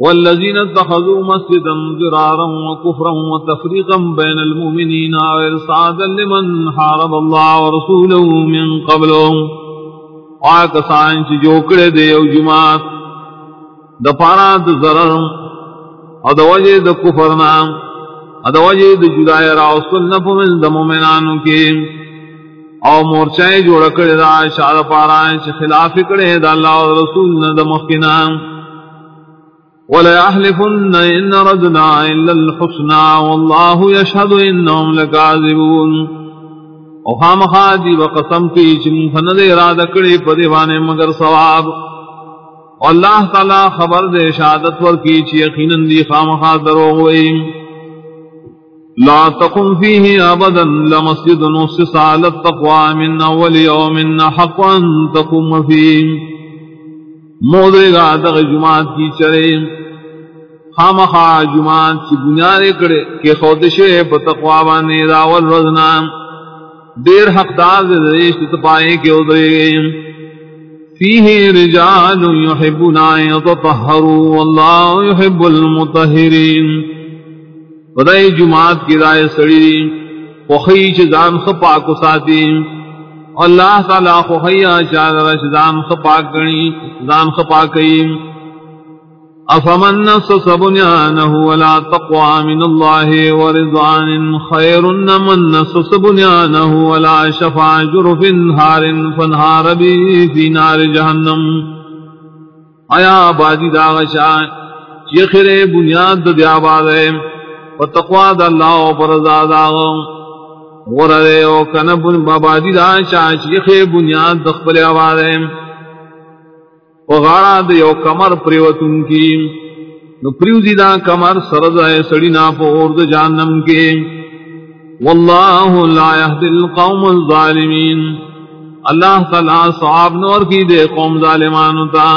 والذين اتخذوا مسجدا ضرارا وكفرا وتفريقا بين المؤمنين وإرصادا لمن حارب الله ورسوله من قبلهم وعكسان جو دے او جماعت دفارا ضرر او دوجه د کفرنا او دوجه د جدای راوصل نفمن د مؤمنانو کے او مورچائے جوڑ کڑے دا شاد پارا خلاف کڑے دا اللہ و رسول نا دا مخینام ولا يحلفن إن ردنا إلا الحسنى والله يشهد إنهم لكاذبون. وخام خادي وقسم في چن فند ارادہ کڑی پدیوانے مگر ثواب. واللہ تعالی خبر دے شہادت ور کی چی یقینا دی خام خاطر ہوئی لا تقم فيه ابدا لمسجد نصص على التقوى من اول يوم حقا تقوم فيه. مودے گا دغ جماعت کی چرے. خامخا جماعت کی بنیاد کرے کہ خودشے پتقوا بانے راول رزنا دیر حق دار دیش تپائے کے ادرے۔ گئے فیہ رجال یحبنا یتطہروا واللہ یحب المتہرین ودائی جماعت کی رائے سڑی۔ وخیچ زان خپا کو ساتی۔ اللہ تعالیٰ خوخیہ چادر زان خپا کنی، زان خپا کئیم۔ افمن نصص بنيانه ولا تقوى من الله ورضوان خير من نصص بنيانه ولا شفع جرف هار فانهار به في نار جهنم آیا بادی داغشا چیخر بنیاد دی آباد ہے و تقوی دا اللہ و پرزا داغ ورد و کنب بادی جی داغشا چیخر بنیاد دخبل آباد ہے وغارا د یو کمر پریوتن کی نو پریوزی دا کمر سرد ہے سڑی نا جانم کے واللہ لا یهد القوم الظالمین اللہ تعالی صحاب نور کی دے قوم ظالمان تا.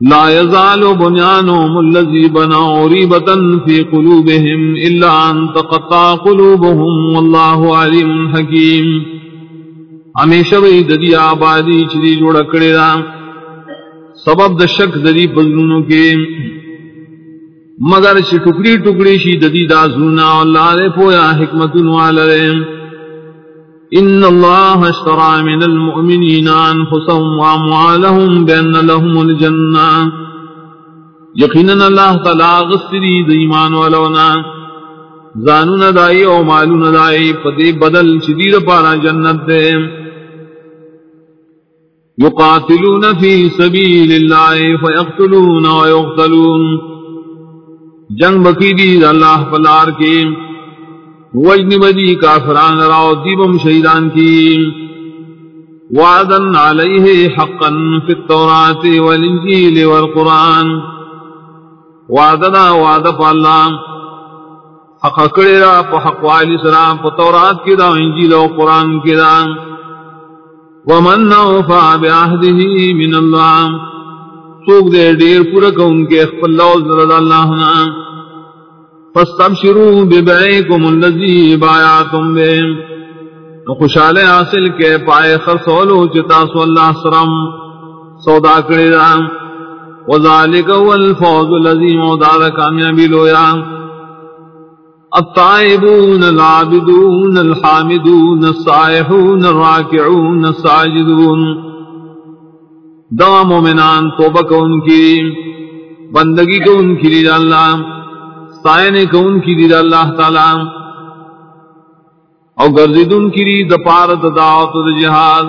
لا يزال بنيانهم الذي بنوا ريبة في قلوبهم إلا أن تقطع قلوبهم والله عليم حكيم. ہمیشہ وہی ددی آبادی چری جوڑ کڑے دا۔ سبب د شک ددی پزنوں کے۔ مگر چھ ٹکڑی ٹکڑی شی ددی دا زونا اللہ دے پویا حکمت والے ان اللہ اشترى من المؤمنین انفسهم واموالهم بان لهم الجنہ۔ یقینا اللہ تعالی غسری د ایمان والونا زانون دائی او مالون دائی پدی بدل شدید پارا جنت دے۔ يقاتلون في سبيل الله فيقتلون ويقتلون. جنگ بکی دی اللہ پلار کی. وجن بدی کافران راو دیبم شہیدان کی. وعدا علیہ حقا فی التوراة والانجیل والقرآن. وعدنا وعد پا اللہ. حق کڑی را پا حق والی سلام پا تورات کی دا انجیل و قرآن کی دا. ومن اوفا بعہدہ من اللہ سوک دے دیر پورا کون کے اخفل لوز رضا اللہ نا۔ فاستبشروا ببعیکم اللذی بایاتم بے خوشحال حاصل کے پائے خرسولو چتاسو اللہ سرم سودا کرے دا۔ وذالک والفوز اللذی مودار کامیابی لویا۔ الطائبون العابدون الحامدون الصائحون الراكعون الساجدون دوا مومنان، توبہ کو ان کی بندگی کو ان کی لید اللہ، سائنے کو ان کی لید اللہ تعالی او گرزید ان کی لید پارت دعوت جہاد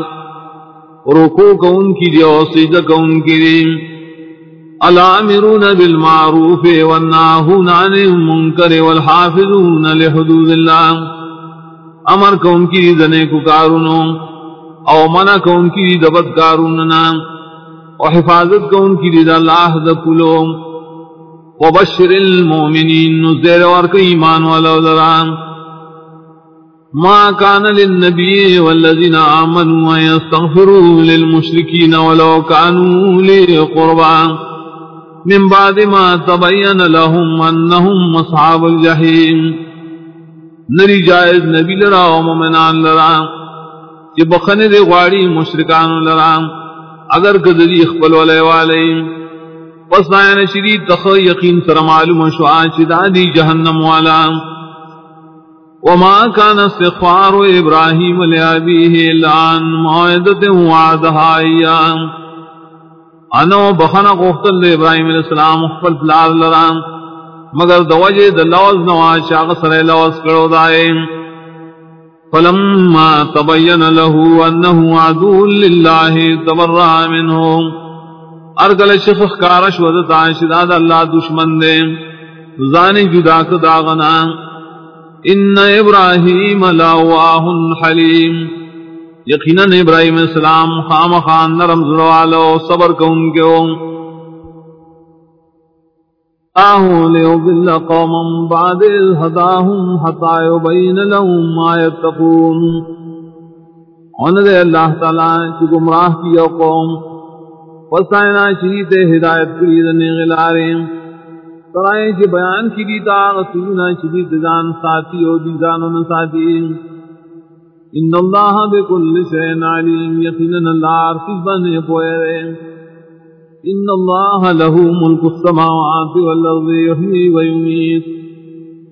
رکو کو ان کی لید اور سجدہ کو ان کی لید الامرون بالمعروف والناهون عن المنكر والحافظون لحدود الله امر کون کی دنے کو کارونو او منع کون کی دبت کاروننا او حفاظت کون کی دید اللہ دکلو وبشر المؤمنین نزیر ورک ایمان والا ذران ما كان للنبي والذين آمنوا يستغفروا للمشركين ولو كانوا لقربان من بعد ما تبین لهم انہم اصحاب الجحیم نری جائز نبی لرا و مومنان لرا. کہ بخن دے غاڑی مشرکان لرا. اگر کدری اخبل والے والے. پس دائن شرید تخ یقین سر معلوم شعا چدا دی جہنم والا. وما كان استغفار ابراهيم لابيه لان موعدة وعدها ايام انا بخنا قفتل ابراهيم علیہ السلام خپل پلار لران، مگر دوجه د لوز نواز شاغ سره لوز کړو دای فلما تبين له انه عدو لله تبرأ منه ارگل شفخ کارش ود تاشداد اللہ دشمن دے۔ زانی جدا کداغنا ان ابراہیم لاواہ حلیم۔ یقینا ابراہیم السلام خام خان نرم زروالو صبر کون کیو آہو لیو بل قوما بعد اذ ہداہم حتا یبین لهم ما یتقون۔ دے اللہ تعالی کی گمراہ کیا قوم۔ وسائنا شریط ہدایت کرید نغلاریم سرائیں چی جی بیان کی دیتا غسولنا شریط دان ساتھی و دیزانون ساتھی ان اللہ بکل شین علیم یقینن اللہ عرفز بنے پوئے رہے ان اللہ لہو ملک السماوات والارض یحیی و یمیت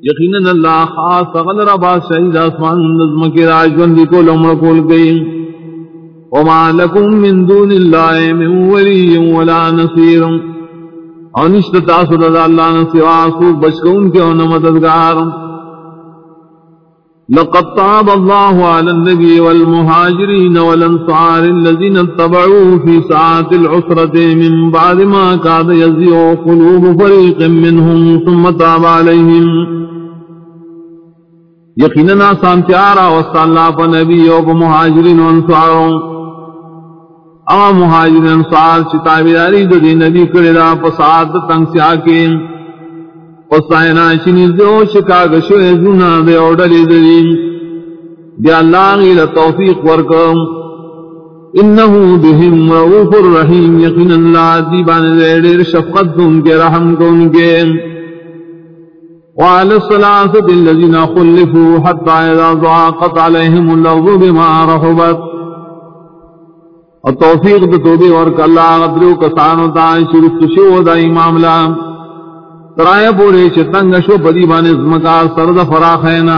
یقینن اللہ خاص غل ربا شہید آسمان نظم کے راج بندی کو لمر کھول گئی وما لكم من دون الله من ولي ولا نصير انشت تاسد الله نسوا سو بشكون کے ان مددگار لقد طاب الله على النبي والمهاجرين والانصار الذين اتبعوه في ساعة العسرة من بعد ما كاد يزيغ قلوب فريق منهم ثم تاب عليهم. يقيننا سانتيارا وصال فنبي ومهاجرين وانصارهم اما مہاجر انصار چی تابداری دو دی نبی کردا پساد تنگ سیا کے. پسائنا چنی دو شکا گشو ازونا دے اوڈلی دی دی اللہ غیل توفیق ورکم. انہو بہم رعوف الرحیم یقین اللہ دیبان دے دیر شفقت دن کے رحم کن کے. وعلى الصلاة الذين خلفوا حتى إذا ضاقت عليهم الأرض بما رحبت. اور توفیق دو توبے اور کلا غدرو کسان ہوتا ہے شرف شو دا معاملہ ترائے پورے چتنگ شو بدی بان ازمکا سرد فراخ ہے نا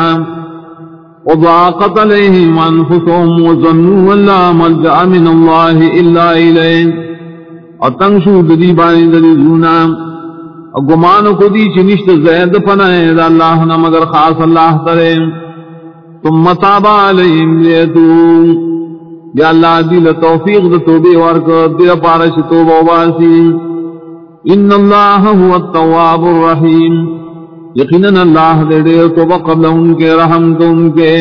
وضاقت علیہم انفسهم وظنوا ان لا ملجا من الله الا الیہ. اور تنگ شو بدی بان دلی زونا. اور کو دی چنشت زید پناہ دا اللہ نہ مگر خاص اللہ ترے. ثم تاب علیہم لیتون یا اللہ دل توفیق دے توبے ورک دے پارش توبہ واسی ان اللہ هو التواب الرحیم یقینا اللہ دے دے تو قبل ان کے، رحم تو ان کے.